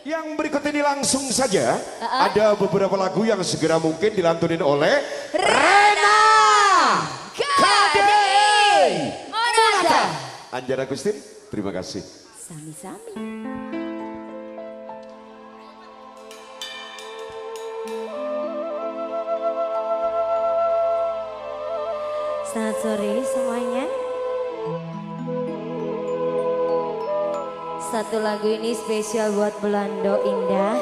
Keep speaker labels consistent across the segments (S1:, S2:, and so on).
S1: Yang berikut ini langsung saja uh -uh. ada beberapa lagu yang segera mungkin dilantunin oleh Rena Kade Monata. Anjara Agustin, terima kasih.
S2: Sami-sami. Selamat sore semuanya. Satu lagu ini spesial buat Belando Indah.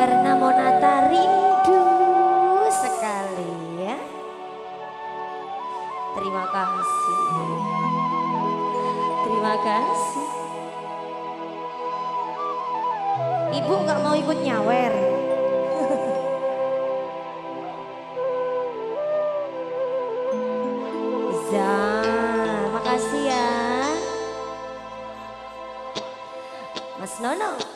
S2: Karena Monata rindu sekali ya. Terima kasih. Terima kasih. Ibu nggak mau ikut nyawer. Reza. No, no.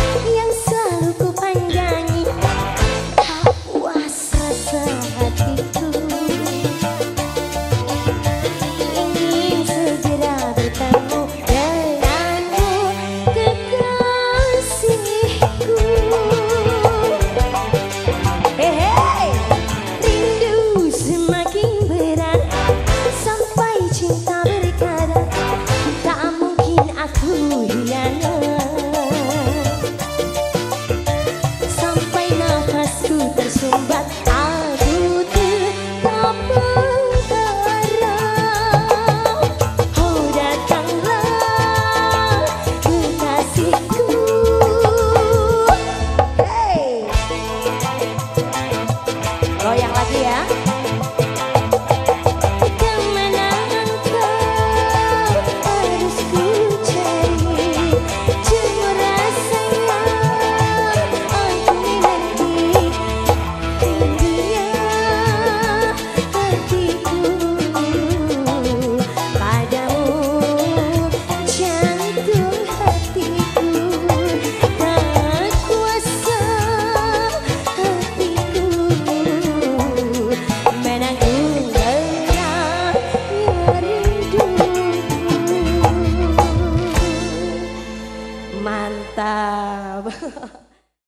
S3: 家乐